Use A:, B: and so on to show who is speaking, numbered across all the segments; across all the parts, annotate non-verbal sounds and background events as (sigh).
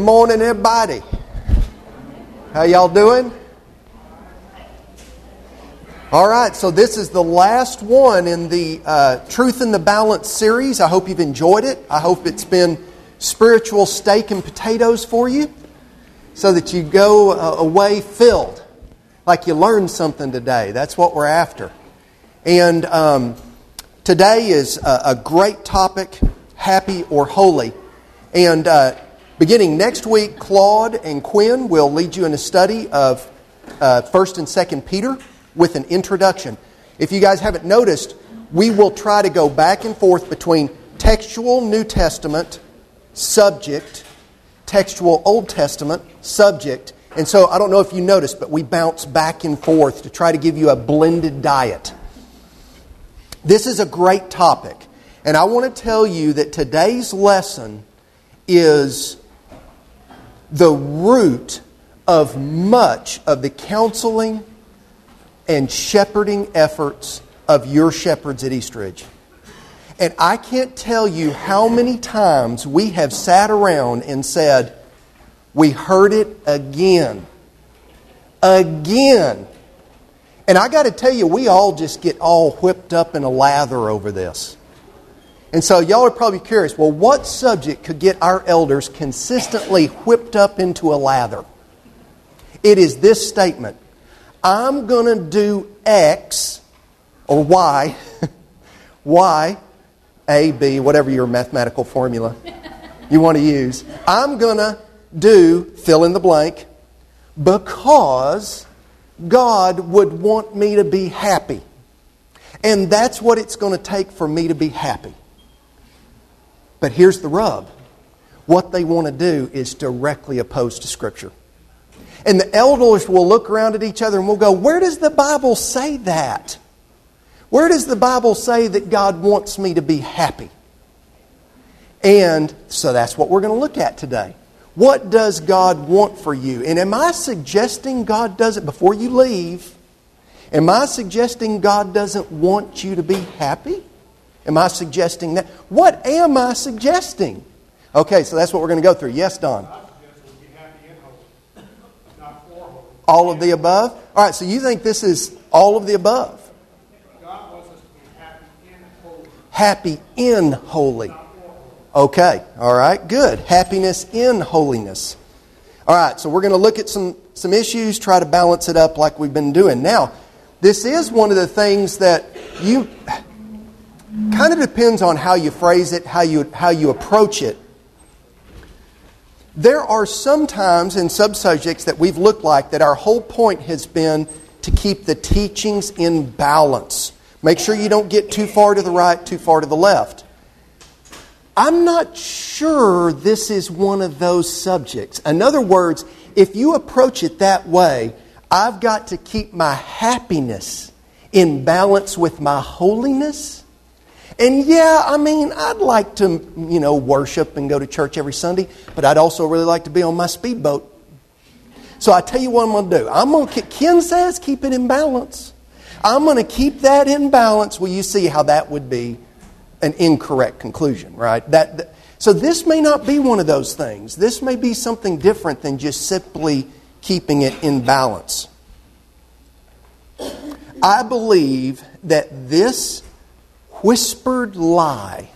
A: Morning, everybody. How y'all doing? All right, so this is the last one in the uh, Truth in the Balance series. I hope you've enjoyed it. I hope it's been spiritual steak and potatoes for you so that you go uh, away filled, like you learned something today. That's what we're after. And um, today is a, a, great topic happy or holy. And uh, Beginning next week, Claude and Quinn will lead you in a study of uh, 1st and 2nd Peter with an introduction. If you guys haven't noticed, we will try to go back and forth between textual New Testament subject, textual Old Testament subject. And so I don't know if you noticed, but we bounce back and forth to try to give you a blended diet. This is a great topic. And I want to tell you that today's lesson is the root of much of the counseling and shepherding efforts of your shepherds at Eastridge. And I can't tell you how many times we have sat around and said, We heard it again. Again. And I got to tell you, we all just get all whipped up in a lather over this. And so, y'all are probably curious well, what subject could get our elders consistently whipped up into a lather? It is this statement I'm going to do X or Y, (laughs) Y, A, B, whatever your mathematical formula you want to use. I'm going to do fill in the blank because God would want me to be happy. And that's what it's going to take for me to be happy. But here's the rub what they want to do is directly opposed to Scripture. And the elders will look around at each other and we'll go, Where does the Bible say that? Where does the Bible say that God wants me to be happy? And so that's what we're going to look at today. What does God want for you? And am I suggesting God does it before you leave? Am I suggesting God doesn't want you to be happy? Am I suggesting that? What am I suggesting? Okay, so that's what we're going to go through. Yes, Don? All of the above? All right, so you think this is all of the above? Happy in holy. Okay, all right, good. Happiness in holiness. All right, so we're going to look at some, some issues, try to balance it up like we've been doing. Now, this is one of the things that you kind of depends on how you phrase it, how you, how you approach it. There are some times in subsubjects that we've looked like that our whole point has been to keep the teachings in balance. Make sure you don't get too far to the right, too far to the left. I'm not sure this is one of those subjects. In other words, if you approach it that way, I've got to keep my happiness in balance with my holiness and yeah, I mean, I'd like to, you know, worship and go to church every Sunday, but I'd also really like to be on my speedboat. So I tell you what I'm going to do. I'm going to, Ken says, keep it in balance. I'm going to keep that in balance. Well, you see how that would be an incorrect conclusion, right? That, that so this may not be one of those things. This may be something different than just simply keeping it in balance. I believe that this whispered lie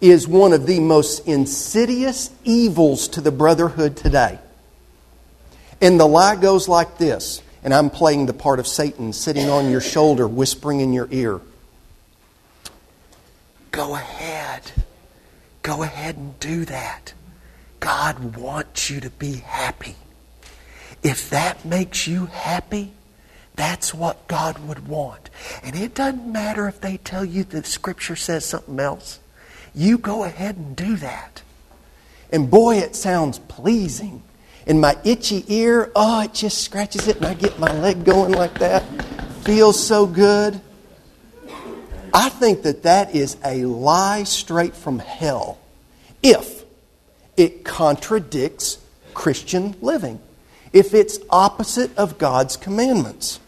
A: is one of the most insidious evils to the brotherhood today. And the lie goes like this, and I'm playing the part of Satan sitting on your shoulder, whispering in your ear. Go ahead. Go ahead and do that. God wants you to be happy. If that makes you happy, that's what God would want. And it doesn't matter if they tell you the Scripture says something else. You go ahead and do that. And boy, it sounds pleasing. In my itchy ear, oh, it just scratches it and I get my leg going like that. Feels so good. I think that that is a lie straight from hell if it contradicts Christian living, if it's opposite of God's commandments.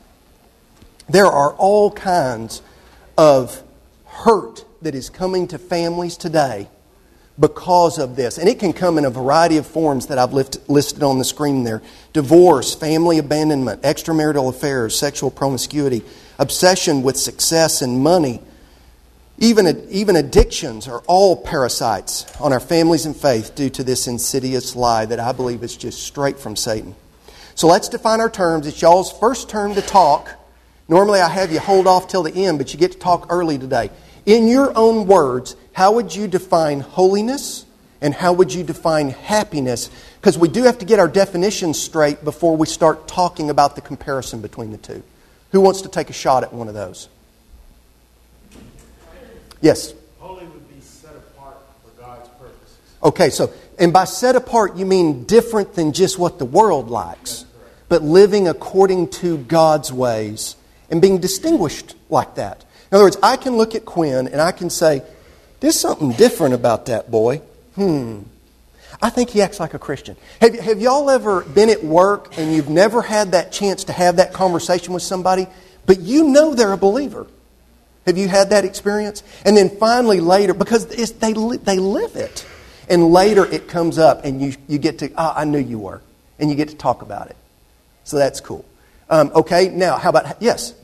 A: There are all kinds of hurt that is coming to families today because of this. And it can come in a variety of forms that I've listed on the screen there divorce, family abandonment, extramarital affairs, sexual promiscuity, obsession with success and money. Even, even addictions are all parasites on our families and faith due to this insidious lie that I believe is just straight from Satan. So let's define our terms. It's y'all's first turn to talk. Normally I have you hold off till the end, but you get to talk early today. In your own words, how would you define holiness and how would you define happiness? Because we do have to get our definitions straight before we start talking about the comparison between the two. Who wants to take a shot at one of those? Yes?
B: Holy would be set apart for God's purposes.
A: Okay, so, and by set apart, you mean different than just what the world likes, but living according to God's ways and being distinguished like that. In other words, I can look at Quinn and I can say, there's something different about that boy. Hmm. I think he acts like a Christian. Have, have y'all ever been at work and you've never had that chance to have that conversation with somebody, but you know they're a believer? Have you had that experience? And then finally, later, because they, they live it, and later it comes up and you, you get to, oh, I knew you were, and you get to talk about it. So that's cool. Um, okay, now, how about, yes?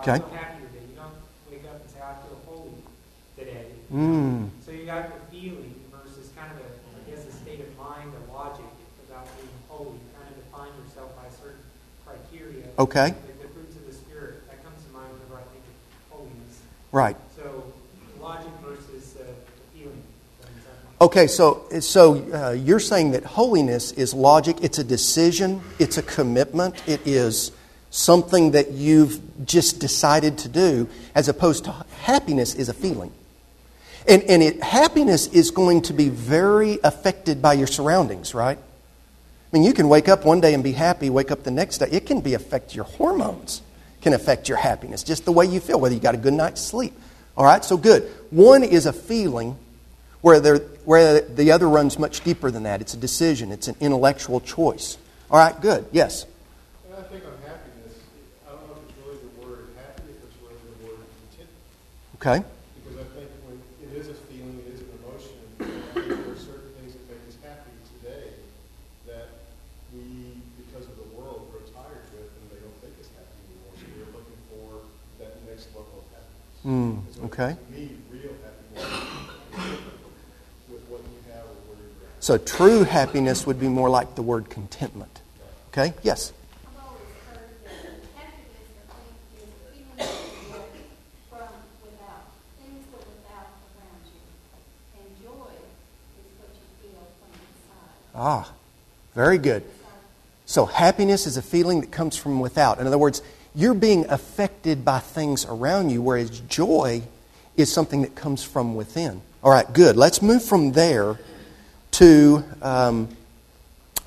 B: Okay. I'm so happy today. You don't wake up and say, I feel holy today. Mm. So you got the feeling versus kind of a, I guess, a state of mind, a logic about being holy. You kind of define yourself by certain criteria.
A: Okay.
B: Like the fruits of the Spirit. That comes to mind whenever I think of holiness.
A: Right.
B: So logic versus uh, feeling.
A: Okay, so so uh, you're saying that holiness is logic. It's a decision. It's a commitment. It is something that you've just decided to do, as opposed to happiness is a feeling. And, and it, happiness is going to be very affected by your surroundings, right? I mean, you can wake up one day and be happy, wake up the next day. It can be affect your hormones, can affect your happiness, just the way you feel, whether you got a good night's sleep. All right, so good. One is a feeling where, there, where the other runs much deeper than that. It's a decision, it's an intellectual choice. All right, good. Yes? Okay.
B: Because I think when it is a feeling, it is an emotion, and I think there are certain things that make us happy today that we, because of the world, grow tired with, and they don't make us happy anymore. So we're looking for that next level of happiness.
A: Mm, so okay.
B: Me, real happiness with what you have or where you're at.
A: So true happiness would be more like the word contentment. Okay? Yes. Ah, very good. So, happiness is a feeling that comes from without. In other words, you're being affected by things around you, whereas joy is something that comes from within. All right, good. Let's move from there to um,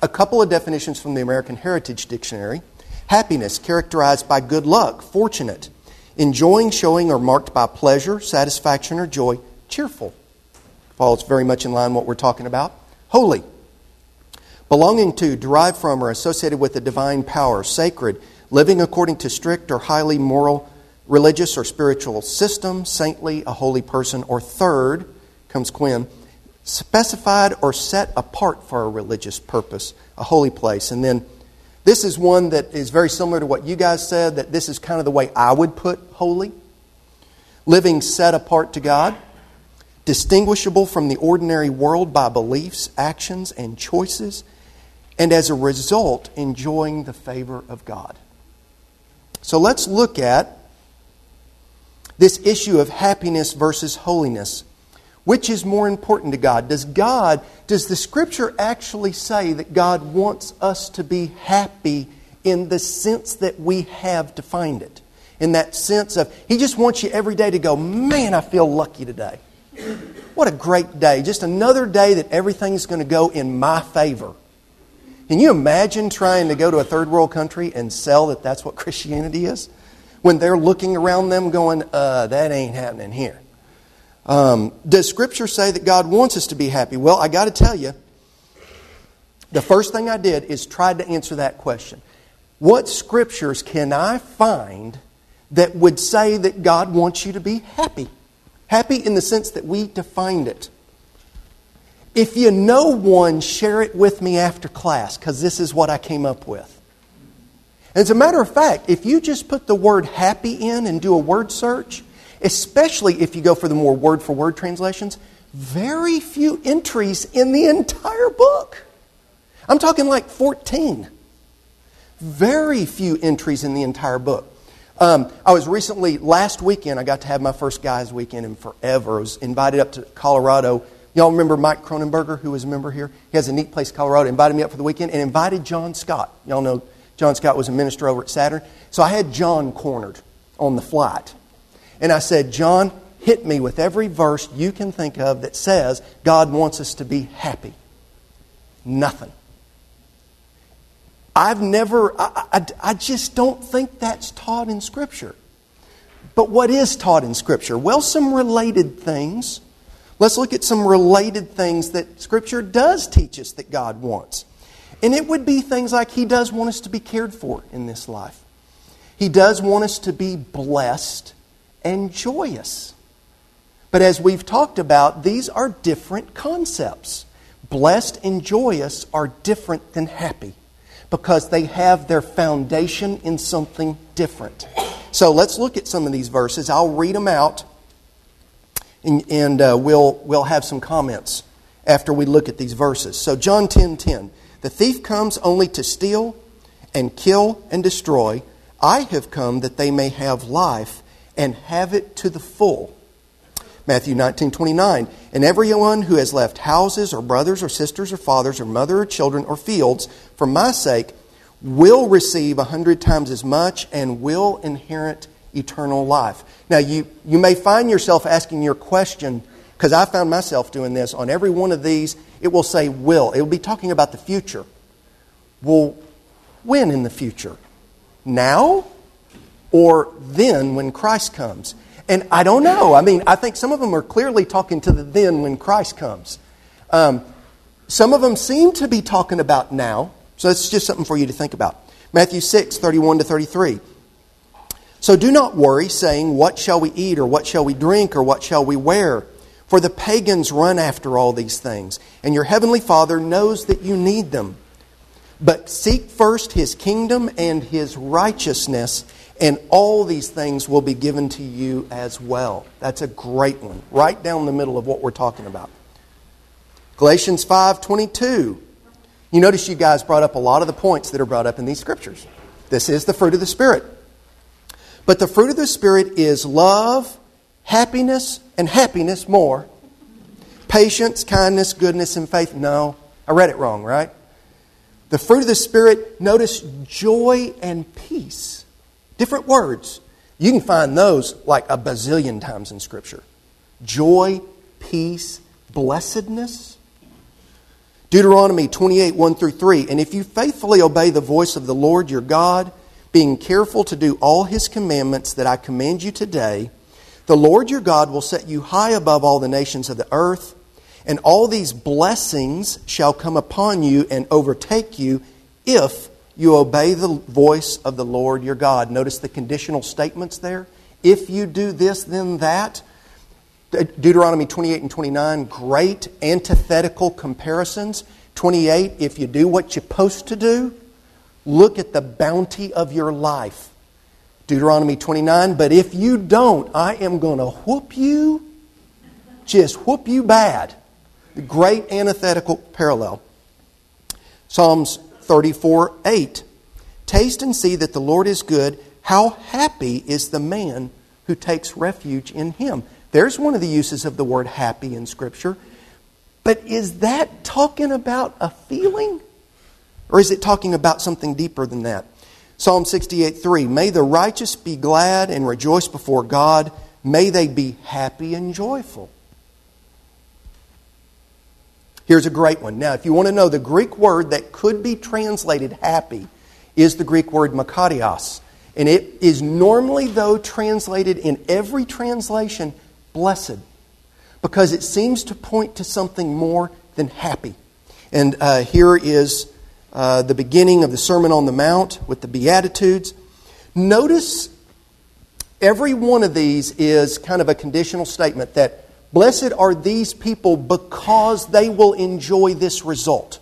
A: a couple of definitions from the American Heritage Dictionary. Happiness, characterized by good luck, fortunate, enjoying, showing, or marked by pleasure, satisfaction, or joy, cheerful. Falls very much in line with what we're talking about. Holy, belonging to, derived from, or associated with a divine power, sacred, living according to strict or highly moral, religious or spiritual system, saintly, a holy person, or third, comes Quinn, specified or set apart for a religious purpose, a holy place. And then this is one that is very similar to what you guys said, that this is kind of the way I would put holy. Living set apart to God, distinguishable from the ordinary world by beliefs, actions, and choices and as a result, enjoying the favor of God. So let's look at this issue of happiness versus holiness. Which is more important to God? Does God, does the scripture actually say that God wants us to be happy in the sense that we have defined it? In that sense of, He just wants you every day to go, man, I feel lucky today. What a great day. Just another day that everything's going to go in my favor. Can you imagine trying to go to a third world country and sell that that's what (laughs) Christianity is? When they're looking around them going, uh, that ain't happening here. Um, does Scripture say that God wants us to be happy? Well, I got to tell you, the first thing I did is tried to answer that question. What scriptures can I find that would say that God wants you to be happy? Happy in the sense that we defined it. If you know one, share it with me after class, because this is what I came up with. As a matter of fact, if you just put the word happy in and do a word search, especially if you go for the more word for word translations, very few entries in the entire book. I'm talking like 14. Very few entries in the entire book. Um, I was recently, last weekend, I got to have my first guys' weekend in forever. I was invited up to Colorado. Y'all remember Mike Cronenberger, who was a member here? He has a neat place, Colorado. Invited me up for the weekend and invited John Scott. Y'all know John Scott was a minister over at Saturn. So I had John cornered on the flight. And I said, John, hit me with every verse you can think of that says God wants us to be happy. Nothing. I've never, I, I, I, just don't think that's taught in Scripture. But what is taught in Scripture? Well, some related things. Let's look at some related things that Scripture does teach us that God wants. And it would be things like He does want us to be cared for in this life, He does want us to be blessed and joyous. But as we've talked about, these are different concepts. Blessed and joyous are different than happy because they have their foundation in something different. So let's look at some of these verses. I'll read them out and, and uh, we'll, we'll have some comments after we look at these verses. So, John 10 10. The thief comes only to steal and kill and destroy. I have come that they may have life and have it to the full. Matthew 19, 29. And everyone who has left houses or brothers or sisters or fathers or mother or children or fields for my sake will receive a hundred times as much and will inherit eternal life. Now, you, you may find yourself asking your question, because I found myself doing this on every one of these, it will say will. It will be talking about the future. Well, when in the future? Now? Or then when Christ comes? And I don't know. I mean, I think some of them are clearly talking to the then when Christ comes. Um, some of them seem to be talking about now. So it's just something for you to think about. Matthew 6, 31 to 33. So do not worry, saying, What shall we eat, or what shall we drink, or what shall we wear? For the pagans run after all these things, and your heavenly Father knows that you need them. But seek first his kingdom and his righteousness and all these things will be given to you as well. That's a great one, right down the middle of what we're talking about. Galatians 5:22. You notice you guys brought up a lot of the points that are brought up in these scriptures. This is the fruit of the spirit. But the fruit of the spirit is love, happiness, and happiness more. Patience, kindness, goodness, and faith. No, I read it wrong, right? The fruit of the spirit, notice joy and peace Different words. You can find those like a bazillion times in Scripture joy, peace, blessedness. Deuteronomy 28 1 through 3. And if you faithfully obey the voice of the Lord your God, being careful to do all his commandments that I command you today, the Lord your God will set you high above all the nations of the earth, and all these blessings shall come upon you and overtake you if you obey the voice of the Lord your God. Notice the conditional statements there. If you do this, then that. Deuteronomy 28 and 29, great antithetical comparisons. 28, if you do what you're supposed to do, look at the bounty of your life. Deuteronomy 29, but if you don't, I am going to whoop you, just whoop you bad. The great antithetical parallel. Psalms 34 8. Taste and see that the Lord is good. How happy is the man who takes refuge in him. There's one of the uses of the word happy in Scripture. But is that talking about a feeling? Or is it talking about something deeper than that? Psalm 68 3 May the righteous be glad and rejoice before God. May they be happy and joyful. Here's a great one. Now, if you want to know, the Greek word that could be translated happy is the Greek word makarios. And it is normally, though, translated in every translation blessed because it seems to point to something more than happy. And uh, here is uh, the beginning of the Sermon on the Mount with the Beatitudes. Notice every one of these is kind of a conditional statement that blessed are these people because they will enjoy this result.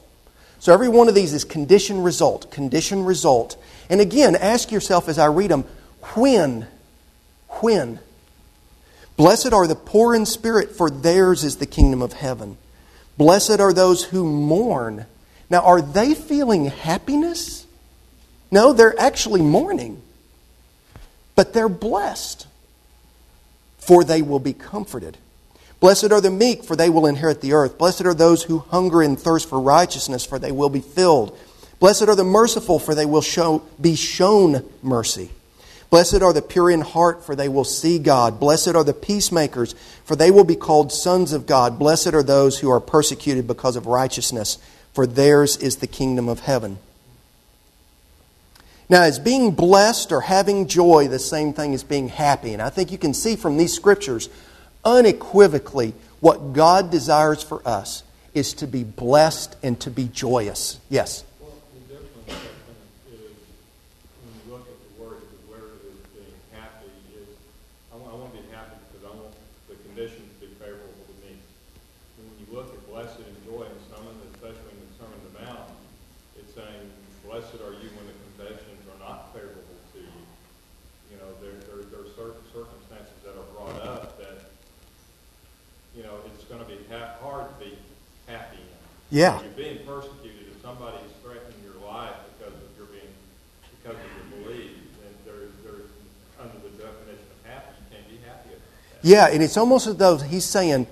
A: So every one of these is condition result, condition result. And again, ask yourself as I read them, when? When? Blessed are the poor in spirit, for theirs is the kingdom of heaven. Blessed are those who mourn. Now, are they feeling happiness? No, they're actually mourning. But they're blessed, for they will be comforted. Blessed are the meek, for they will inherit the earth. Blessed are those who hunger and thirst for righteousness, for they will be filled. Blessed are the merciful, for they will show, be shown mercy. Blessed are the pure in heart, for they will see God. Blessed are the peacemakers, for they will be called sons of God. Blessed are those who are persecuted because of righteousness, for theirs is the kingdom of heaven. Now, is being blessed or having joy the same thing as being happy? And I think you can see from these scriptures unequivocally what God desires for us is to be blessed and to be joyous. Yes?
C: Well, the difference, I think, is when you look at the word, the word is being happy is, I want, I want to be happy because I want the conditions to be favorable to me. And when you look at blessed and joy in some of the, especially in the Sermon on the Mount, it's saying, blessed are you when the conditions are not favorable to you. You know, there, there, there are certain circumstances that are brought up that, you know, it's going to be ha- hard to be happy in.
A: Yeah.
C: If you're being persecuted, if somebody is threatening your life because of your being, because of your belief, then there, there, under the definition of happy, you can't be happy about that.
A: Yeah, and it's almost as though he's saying,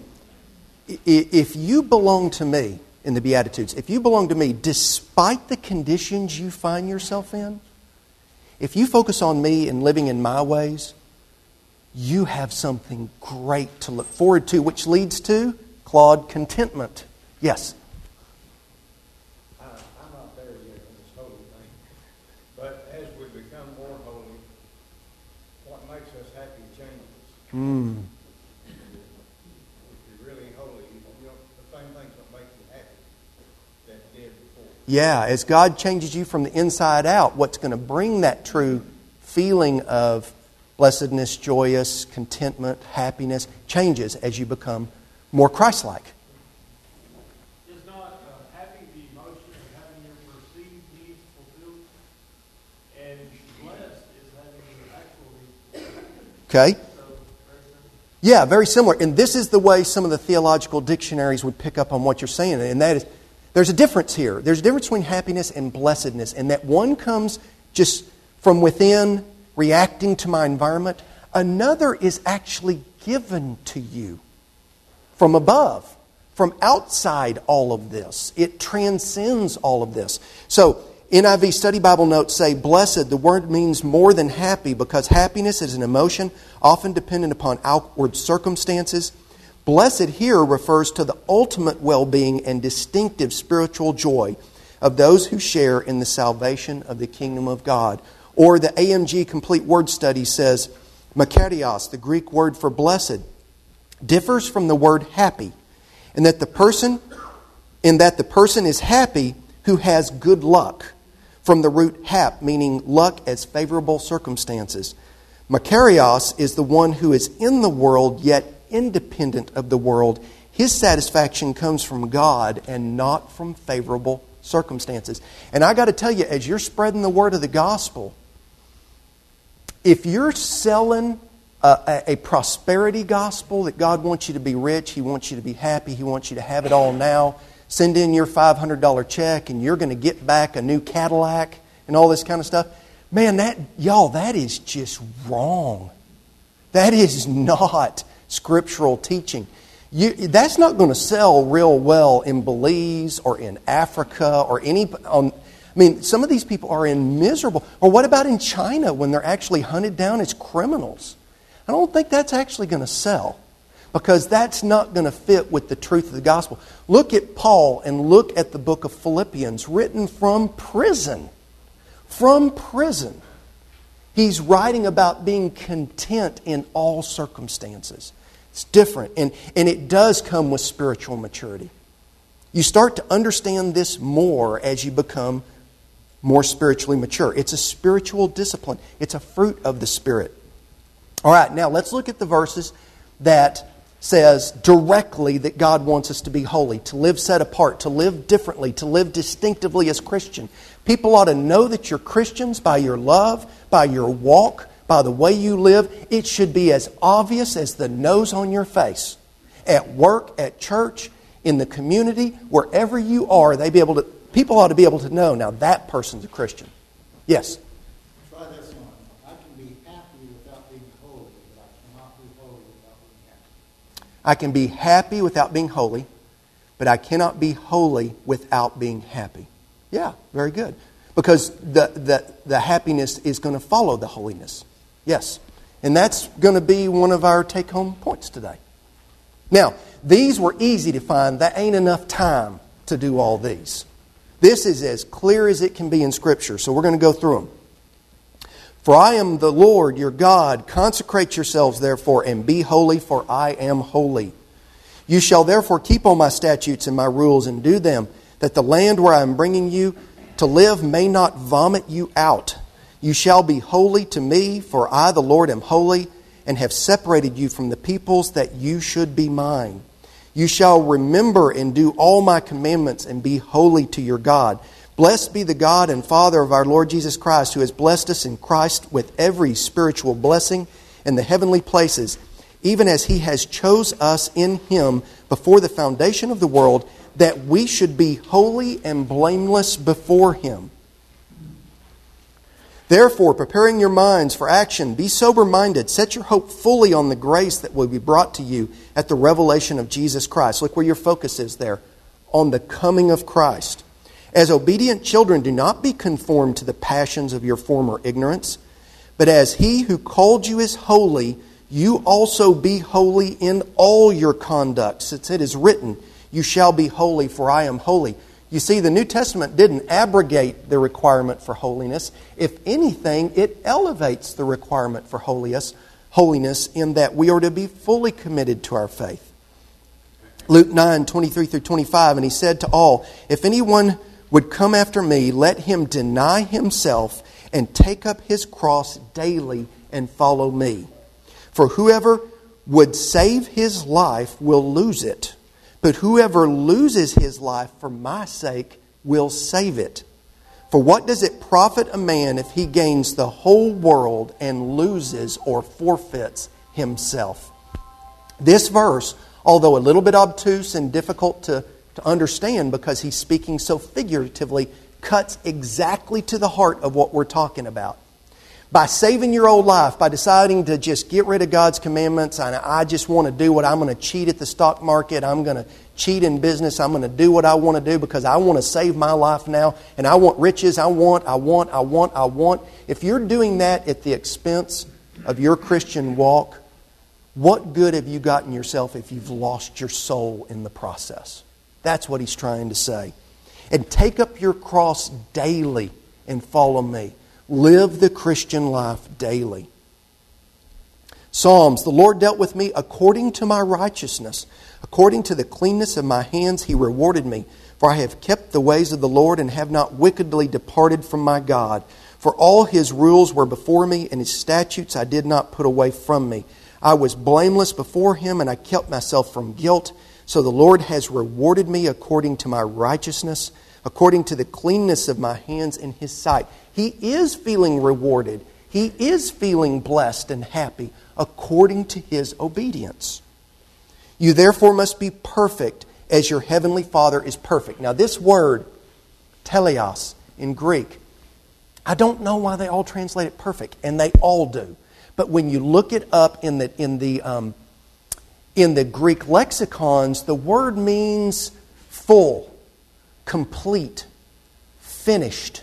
A: if you belong to me in the Beatitudes, if you belong to me despite the conditions you find yourself in, if you focus on me and living in my ways, you have something great to look forward to, which leads to, Claude, contentment. Yes.
D: There yet in this holy thing, but as we become more holy, what makes us happy changes.
A: Mm.
D: If you're really holy, you know, the same things that make you happy that did before.
A: Yeah, as God changes you from the inside out, what's going to bring that true feeling of blessedness, joyous, contentment, happiness changes as you become more Christ like.
E: Is not uh, having the emotion of having your perceived needs fulfilled, and blessed is having your actual needs.
A: Okay? Yeah, very similar. And this is the way some of the theological dictionaries would pick up on what you're saying. And that is, there's a difference here. There's a difference between happiness and blessedness, and that one comes just from within, reacting to my environment. Another is actually given to you from above, from outside all of this. It transcends all of this. So, NIV Study Bible notes say, Blessed, the word means more than happy because happiness is an emotion often dependent upon outward circumstances. Blessed here refers to the ultimate well being and distinctive spiritual joy of those who share in the salvation of the kingdom of God. Or the AMG Complete Word Study says, Makarios, the Greek word for blessed, differs from the word happy in that the person in that the person is happy who has good luck from the root hap meaning luck as favorable circumstances. Makarios is the one who is in the world yet independent of the world. His satisfaction comes from god and not from favorable circumstances. And i got to tell you as you're spreading the word of the gospel if you're selling a, a, a prosperity gospel that God wants you to be rich, He wants you to be happy, He wants you to have it all now, send in your $500 check and you're going to get back a new Cadillac and all this kind of stuff. Man, that, y'all, that is just wrong. That is not scriptural teaching. You, that's not going to sell real well in Belize or in Africa or any. On, I mean, some of these people are in miserable. Or what about in China when they're actually hunted down as criminals? I don't think that's actually going to sell because that's not going to fit with the truth of the gospel. Look at Paul and look at the book of Philippians, written from prison. From prison. He's writing about being content in all circumstances. It's different, and, and it does come with spiritual maturity. You start to understand this more as you become more spiritually mature. It's a spiritual discipline, it's a fruit of the Spirit. All right, now let's look at the verses that says directly that God wants us to be holy, to live set apart, to live differently, to live distinctively as Christian. People ought to know that you're Christians by your love, by your walk, by the way you live. It should be as obvious as the nose on your face. At work, at church, in the community, wherever you are, they be able to people ought to be able to know now that person's a Christian. Yes.
F: Try this one. I can be happy without being holy, but I cannot be holy without being happy.
A: I can be happy without being holy, but I cannot be holy without being happy. Yeah, very good. Because the, the, the happiness is going to follow the holiness. Yes. And that's going to be one of our take home points today. Now, these were easy to find. That ain't enough time to do all these. This is as clear as it can be in Scripture, so we're going to go through them. For I am the Lord your God. Consecrate yourselves, therefore, and be holy, for I am holy. You shall therefore keep all my statutes and my rules and do them, that the land where I am bringing you to live may not vomit you out. You shall be holy to me, for I, the Lord, am holy, and have separated you from the peoples that you should be mine. You shall remember and do all my commandments and be holy to your God. Blessed be the God and Father of our Lord Jesus Christ, who has blessed us in Christ with every spiritual blessing in the heavenly places, even as he has chose us in him before the foundation of the world, that we should be holy and blameless before him. Therefore, preparing your minds for action, be sober minded. Set your hope fully on the grace that will be brought to you at the revelation of Jesus Christ. Look where your focus is there on the coming of Christ. As obedient children, do not be conformed to the passions of your former ignorance, but as he who called you is holy, you also be holy in all your conduct, since it is written, You shall be holy, for I am holy. You see, the New Testament didn't abrogate the requirement for holiness. If anything, it elevates the requirement for holiness, holiness in that we are to be fully committed to our faith. Luke 9, 23 through 25, and he said to all, If anyone would come after me, let him deny himself and take up his cross daily and follow me. For whoever would save his life will lose it but whoever loses his life for my sake will save it. For what does it profit a man if he gains the whole world and loses or forfeits himself? This verse, although a little bit obtuse and difficult to, to understand because he's speaking so figuratively, cuts exactly to the heart of what we're talking about by saving your old life, by deciding to just get rid of God's commandments, and I just want to do what I'm going to cheat at the stock market, I'm going to cheat in business, I'm going to do what I want to do because I want to save my life now, and I want riches, I want, I want, I want, I want. If you're doing that at the expense of your Christian walk, what good have you gotten yourself if you've lost your soul in the process? That's what he's trying to say. And take up your cross daily and follow me. Live the Christian life daily. Psalms The Lord dealt with me according to my righteousness. According to the cleanness of my hands, he rewarded me. For I have kept the ways of the Lord and have not wickedly departed from my God. For all his rules were before me, and his statutes I did not put away from me. I was blameless before him, and I kept myself from guilt. So the Lord has rewarded me according to my righteousness, according to the cleanness of my hands in his sight. He is feeling rewarded. He is feeling blessed and happy according to his obedience. You therefore must be perfect as your heavenly Father is perfect. Now, this word, teleos, in Greek, I don't know why they all translate it perfect, and they all do. But when you look it up in the, in the, um, in the Greek lexicons, the word means full, complete, finished.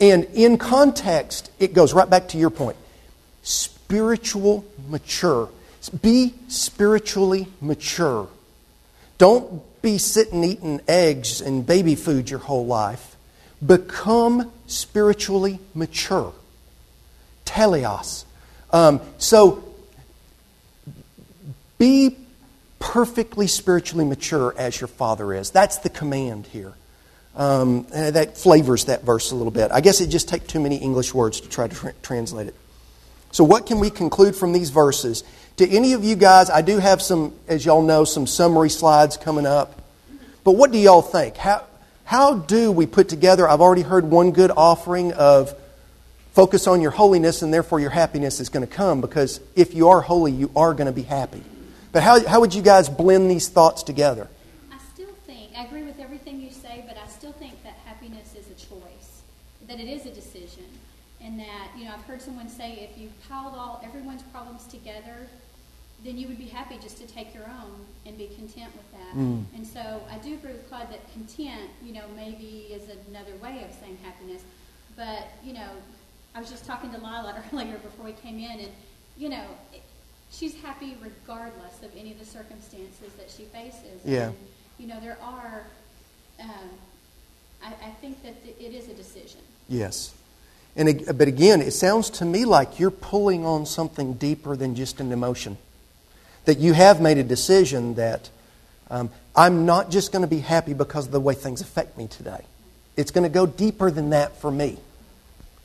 A: And in context, it goes right back to your point spiritual mature. Be spiritually mature. Don't be sitting eating eggs and baby food your whole life. Become spiritually mature. Teleos. Um, so be perfectly spiritually mature as your Father is. That's the command here. Um, that flavors that verse a little bit. I guess it just takes too many English words to try to tra- translate it. So, what can we conclude from these verses? To any of you guys, I do have some, as y'all know, some summary slides coming up. But what do y'all think? How, how do we put together? I've already heard one good offering of focus on your holiness, and therefore your happiness is going to come because if you are holy, you are going to be happy. But how, how would you guys blend these thoughts together?
G: I still think, I agree with everything you say, but I still think that happiness is a choice, that it is a decision. And that, you know, I've heard someone say if you piled all everyone's problems together, then you would be happy just to take your own and be content with that.
A: Mm.
G: And so I do agree with Claude that content, you know, maybe is another way of saying happiness. But, you know, I was just talking to Lila (laughs) earlier before we came in, and, you know, it, she's happy regardless of any of the circumstances that she faces.
A: Yeah.
G: And, you know, there are, um, I, I think that it is a decision.
A: Yes. And, ag- but again, it sounds to me like you're pulling on something deeper than just an emotion. That you have made a decision that um, I'm not just going to be happy because of the way things affect me today. It's going to go deeper than that for me.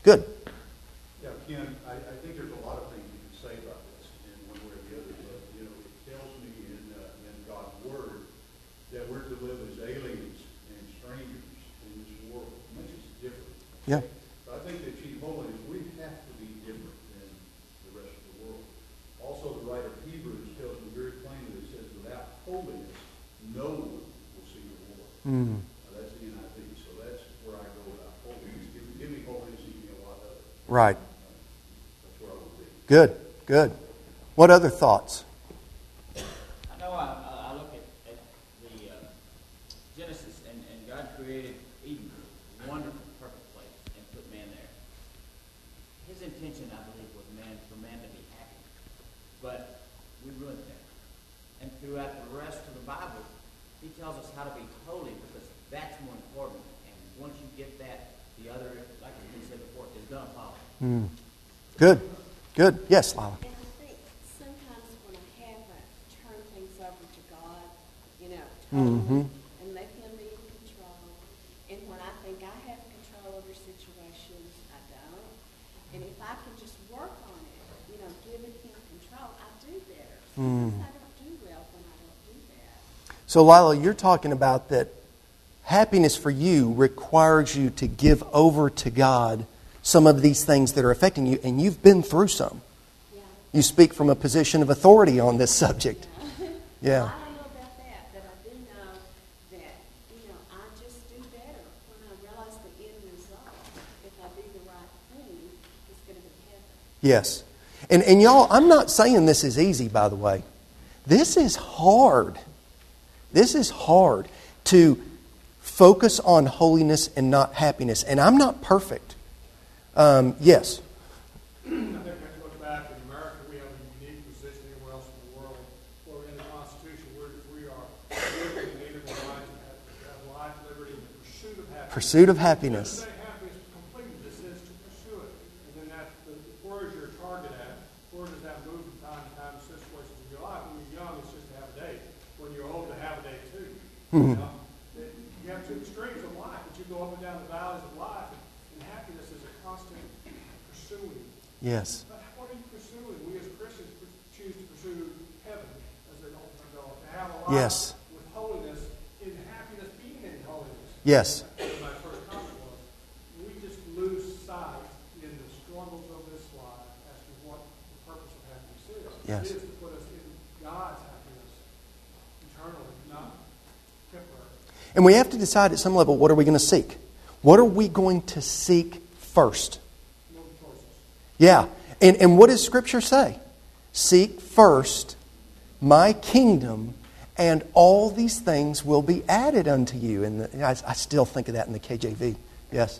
A: Good.
H: Yeah, Ken, I, I think there's a lot of things you can say about this in one way or the other, but, you know, it tells me in, uh, in God's Word that we're to live as aliens and strangers in this world. It makes us different.
A: Yeah.
H: I think to achieve holiness, we have to be different than the rest of the world. Also, the writer of Hebrews tells me very plainly, it says, without holiness, no one will see the Lord.
A: Mm.
H: Now, that's the NIV, so that's where I go without holiness. Give, give me holiness, you give me a lot of it.
A: Right.
H: That's where I will be.
A: Good. Good. What other thoughts?
I: I know I, I I look at, at the uh, Genesis, and, and God created Eden, a wonderful, perfect place, and put man there. His intention, I believe, was man for man to be happy, but we ruined that. And throughout the rest of the Bible, He tells us how to be holy because that's more important. And once you get that, the other, like has been said before, is going to follow.
A: Mm. Good. Good. Yes, Lila.
J: And I think sometimes when I haven't turned things over to God, you know,
A: Mhm.
J: totally, and let Him be in control, and when I think I have control over situations, I don't. And if I can just work on it, you know, giving Him control, I do better. Sometimes I don't do well when I don't do that.
A: So, Lila, you're talking about that happiness for you requires you to give over to God some of these things that are affecting you, and you've been through some.
J: Yeah.
A: You speak from a position of authority on this subject. Yeah. (laughs)
J: Well, I don't know about that, but I do know that, you know, I just do better when I realize the end result. If I do the right thing, it's going to be heaven.
A: Yes. And, and y'all, I'm not saying this is easy, by the way. This is hard. This is hard to focus on holiness and not happiness. And I'm not perfect. Um, yes. (clears throat)
E: have is completed. This is to pursue it, and then that's where is your target at? Where does that move in time, time, circumstances in your life? When you're young, it's just to have a date too. You know? You have two extremes of life, but you go up and down the valleys of life, and, and happiness is a constant pursuing.
A: Yes.
E: But what are you pursuing? We as Christians choose to pursue heaven as an ultimate goal. To have a life
A: Yes.
E: with holiness, in happiness, being in holiness.
A: Yes.
E: My first comment was, we just lose sight in the struggles of this life as to what the purpose of happiness is.
A: Yes.
E: It is to put us in God's happiness eternally, not temporary.
A: And we have to decide at some level what are we going to seek? What are we going to seek first? Yeah. And, and what does Scripture say? Seek first my kingdom, and all these things will be added unto you. And I, I still think of that in the KJV. Yes.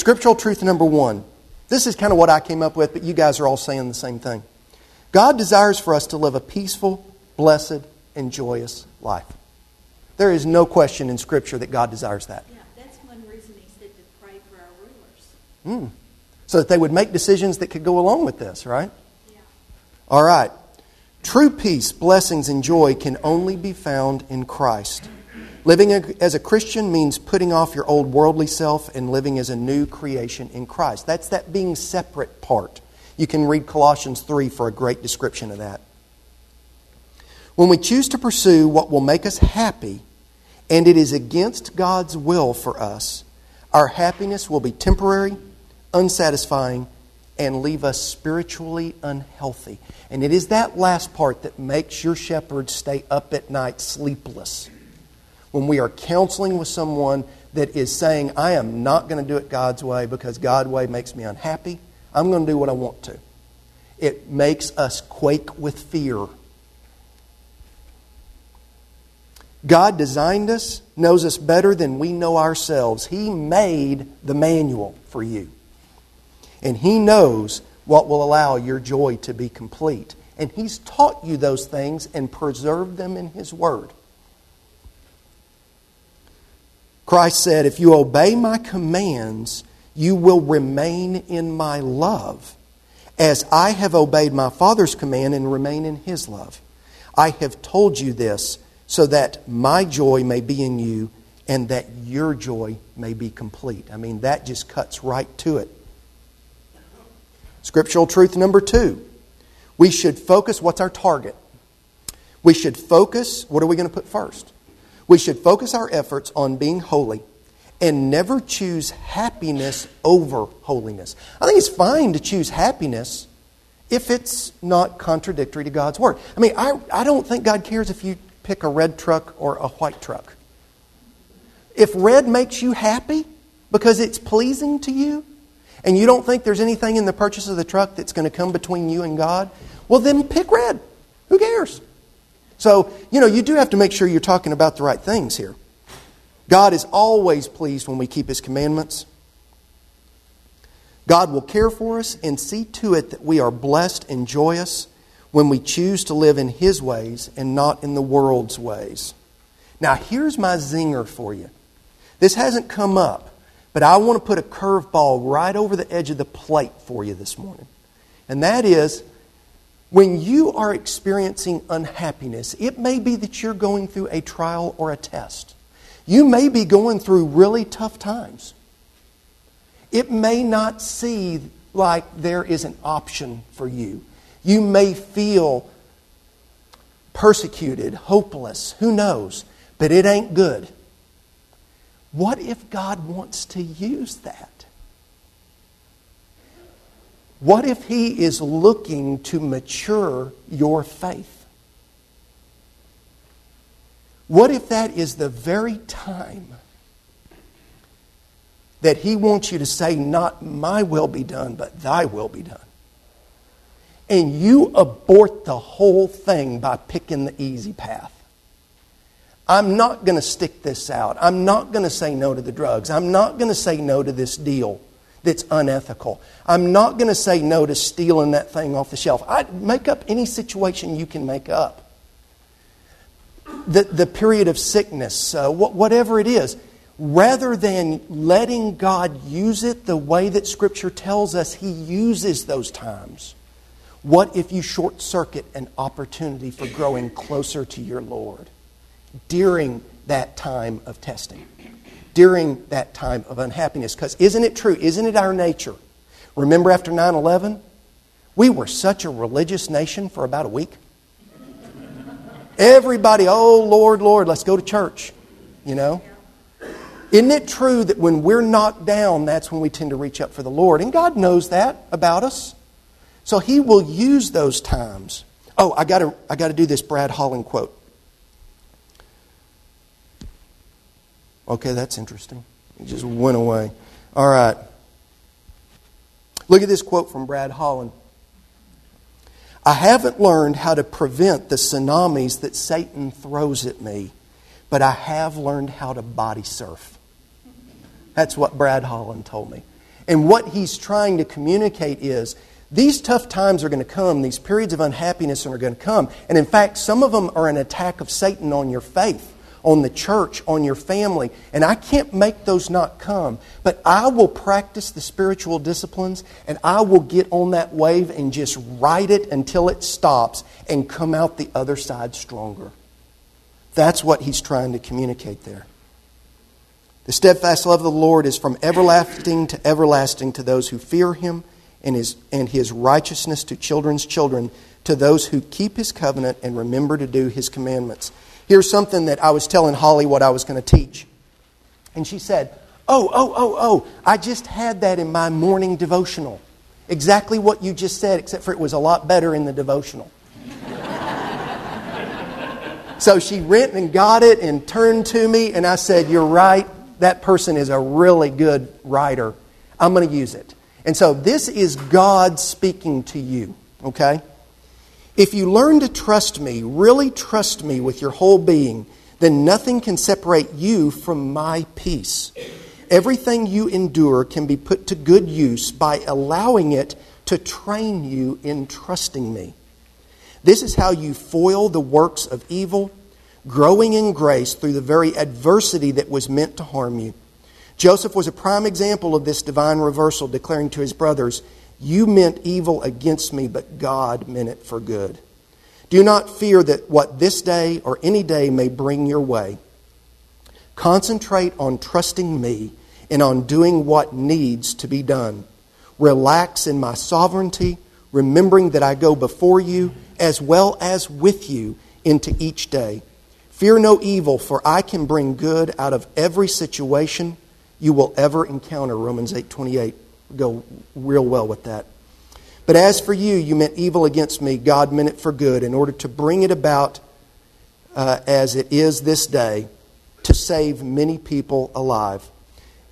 A: Scriptural truth number one. This is kind of what I came up with, but you guys are all saying the same thing. God desires for us to live a peaceful, blessed, and joyous life. There is no question in Scripture that God desires that.
J: Yeah, that's one reason he said to pray for our rulers.
A: Mm. So that they would make decisions that could go along with this, right?
J: Yeah.
A: All right. True peace, blessings, and joy can only be found in Christ. Living as a Christian means putting off your old worldly self and living as a new creation in Christ. That's that being separate part. You can read Colossians 3 for a great description of that. When we choose to pursue what will make us happy, and it is against God's will for us, our happiness will be temporary, unsatisfying, and leave us spiritually unhealthy. And it is that last part that makes your shepherd stay up at night sleepless. When we are counseling with someone that is saying, I am not going to do it God's way because God's way makes me unhappy, I'm going to do what I want to. It makes us quake with fear. God designed us, knows us better than we know ourselves. He made the manual for you. And He knows what will allow your joy to be complete. And He's taught you those things and preserved them in His Word. Christ said, If you obey my commands, you will remain in my love, as I have obeyed my Father's command and remain in his love. I have told you this so that my joy may be in you and that your joy may be complete. I mean, that just cuts right to it. Scriptural truth number two we should focus. What's our target? We should focus. What are we going to put first? We should focus our efforts on being holy and never choose happiness over holiness. I think it's fine to choose happiness if it's not contradictory to God's Word. I mean, I, I don't think God cares if you pick a red truck or a white truck. If red makes you happy because it's pleasing to you, and you don't think there's anything in the purchase of the truck that's going to come between you and God, well, then pick red. Who cares? So, you know, you do have to make sure you're talking about the right things here. God is always pleased when we keep His commandments. God will care for us and see to it that we are blessed and joyous when we choose to live in His ways and not in the world's ways. Now, here's my zinger for you. This hasn't come up, but I want to put a curveball right over the edge of the plate for you this morning. And that is when you are experiencing unhappiness, it may be that you're going through a trial or a test. You may be going through really tough times. It may not seem like there is an option for you. You may feel persecuted, hopeless, who knows, but it ain't good. What if God wants to use that? What if He is looking to mature your faith? What if that is the very time that He wants you to say, Not my will be done, but Thy will be done? And you abort the whole thing by picking the easy path. I'm not going to stick this out. I'm not going to say no to the drugs. I'm not going to say no to this deal that's unethical. I'm not going to say no to stealing that thing off the shelf. I make up any situation you can make up. The, the period of sickness, uh, whatever it is, rather than letting God use it the way that Scripture tells us He uses those times, what if you short circuit an opportunity for growing closer to your Lord during that time of testing? During that time of unhappiness. Because isn't it true? Isn't it our nature? Remember after 9 11? We were such a religious nation for about a week. Everybody, oh Lord, Lord, let's go to church. You know? Isn't it true that when we're knocked down, that's when we tend to reach up for the Lord? And God knows that about us. So He will use those times. Oh, I got I got to do this Brad Holland quote. Okay, that's interesting. It just went away. All right. Look at this quote from Brad Holland. I haven't learned how to prevent the tsunamis that Satan throws at me, but I have learned how to body surf. That's what Brad Holland told me. And what he's trying to communicate is these tough times are going to come, these periods of unhappiness are going to come. And in fact, some of them are an attack of Satan on your faith, on the church, on your family. And I can't make those not come. But I will practice the spiritual disciplines and I will get on that wave and just ride it until it stops and come out the other side stronger. That's what he's trying to communicate there. The steadfast love of the Lord is from everlasting to everlasting to those who fear him, and his, and his righteousness to children's children, to those who keep his covenant and remember to do his commandments. Here's something that I was telling Holly what I was going to teach. And she said, Oh, oh, oh, oh, I just had that in my morning devotional. Exactly what you just said, except for it was a lot better in the devotional. (laughs) so she went and got it and turned to me, and I said, You're right that person is a really good writer. I'm going to use it. And so this is God speaking to you, okay? If you learn to trust me, really trust me with your whole being, then nothing can separate you from my peace. Everything you endure can be put to good use by allowing it to train you in trusting me. This is how you foil the works of evil growing in grace through the very adversity that was meant to harm you. Joseph was a prime example of this divine reversal, declaring to his brothers, You meant evil against me, but God meant it for good. Do not fear that what this day or any day may bring your way. Concentrate on trusting me and on doing what needs to be done. Relax in my sovereignty, remembering that I go before you as well as with you into each day. Fear no evil, for I can bring good out of every situation you will ever encounter. Romans 8:28 go real well with that. But as for you, you meant evil against me. God meant it for good in order to bring it about uh, as it is this day to save many people alive.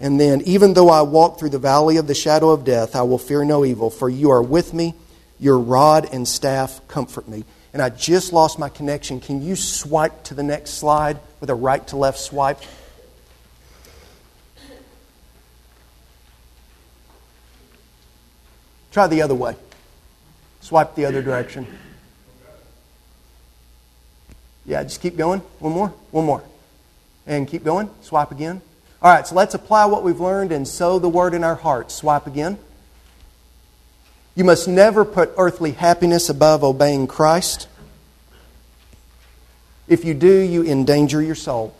A: And then, even though I walk through the valley of the shadow of death, I will fear no evil, for you are with me. Your rod and staff comfort me and I just lost my connection. Can you swipe to the next slide with a right to left swipe? Try the other way. Swipe the other direction. Yeah, just keep going. One more. One more. And keep going. Swipe again. All right, so let's apply what we've learned and sow the word in our hearts. Swipe again. You must never put earthly happiness above obeying Christ. If you do, you endanger your soul.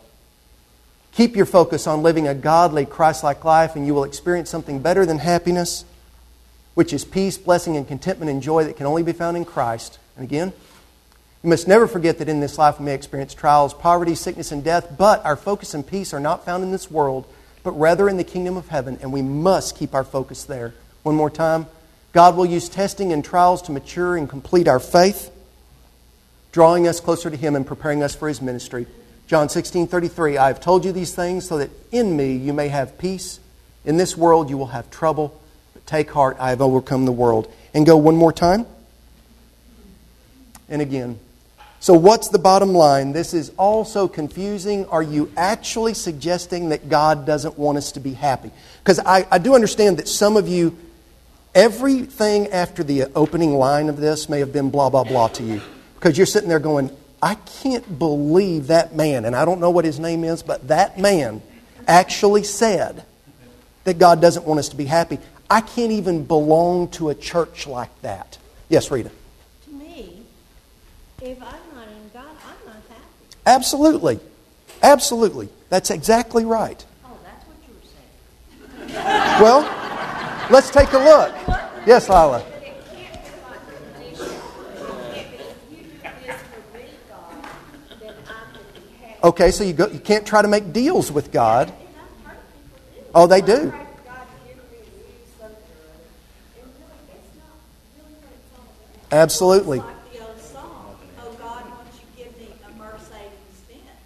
A: Keep your focus on living a godly, Christ like life, and you will experience something better than happiness, which is peace, blessing, and contentment and joy that can only be found in Christ. And again, you must never forget that in this life we may experience trials, poverty, sickness, and death, but our focus and peace are not found in this world, but rather in the kingdom of heaven, and we must keep our focus there. One more time. God will use testing and trials to mature and complete our faith, drawing us closer to Him and preparing us for His ministry. John 16, 33, I have told you these things so that in me you may have peace. In this world you will have trouble, take heart, I have overcome the world. And go one more time. And again. So, what's the bottom line? This is all so confusing. Are you actually suggesting that God doesn't want us to be happy? Because I, I do understand that some of you Everything after the opening line of this may have been blah, blah, blah to you. Because you're sitting there going, I can't believe that man, and I don't know what his name is, but that man actually said that God doesn't want us to be happy. I can't even belong to a church like that. Yes, Rita.
J: To me, if I'm not in God, I'm not happy.
A: Absolutely. Absolutely. That's exactly right.
J: Oh, that's what you were saying. (laughs)
A: Well, Let's take a look. Yes, Lila. Okay, so you, go, you can't try to make deals with God. Oh, they do. Absolutely.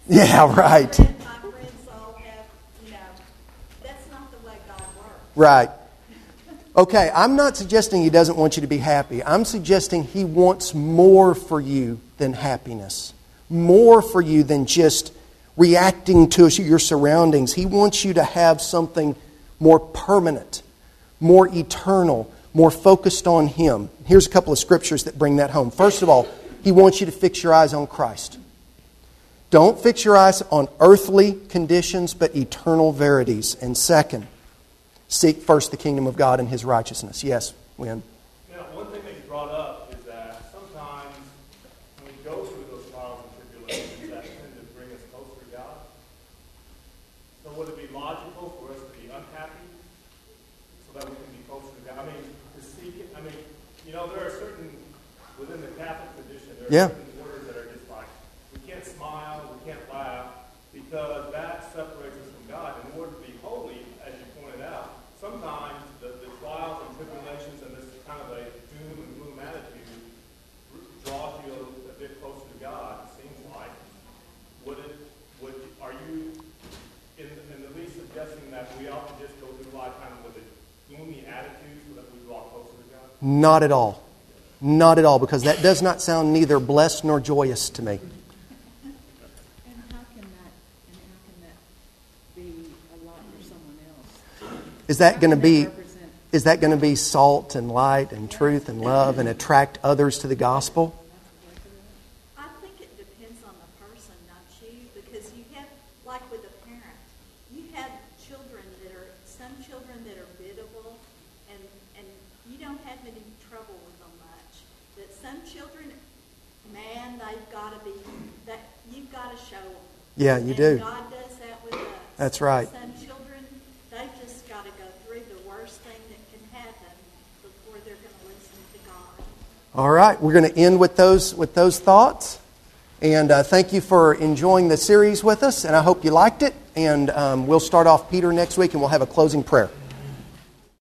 A: Yeah, (laughs) right. Right. Okay, I'm not suggesting he doesn't want you to be happy. I'm suggesting he wants more for you than happiness, more for you than just reacting to your surroundings. He wants you to have something more permanent, more eternal, more focused on him. Here's a couple of scriptures that bring that home. First of all, he wants you to fix your eyes on Christ. Don't fix your eyes on earthly conditions, but eternal verities. And second, seek first the kingdom of God and his righteousness. Yes, Win.
J: Now, one thing that you brought up is that sometimes when we go through those trials and tribulations, that tend to bring us closer to God. So would it be logical for us to be unhappy so that we can be closer to God? I mean, to seek it. I mean, you know, there are certain, within the Catholic tradition, there
A: Yeah.
J: certain words that are just like, we can't smile, we can't laugh, because that separates us from God. In order to be holy, as you pointed out, sometimes the, the trials and tribulations and this kind of a doom and gloom attitude draws you a, a bit closer to God, it seems like. Would it, would, are you in, in the least suggesting that we ought to just go through life kind of with a gloomy attitude so that we draw closer to God?
A: Not at all. Not at all, because that does not sound neither blessed nor joyous to me.
K: And how can that, and how can that be a lot for someone else?
A: Is that going to be is that going to be salt and light and truth and love and attract others to the gospel?
K: I think it depends on the person, not you, because you have, like with a parent, you have children that are, some children that are biddable, and, and you don't have any trouble with them much. But some children, man, they've got to be, that, you've got to show them.
A: Yeah, you
K: And
A: do.
K: God does that with us.
A: That's right.
K: Some children, they've just got to go through the worst thing that can happen before they're going to listen to God.
A: All right, we're going to end with those with those thoughts. And uh, thank you for enjoying the series with us, and I hope you liked it. And um, we'll start off Peter next week, and we'll have a closing prayer.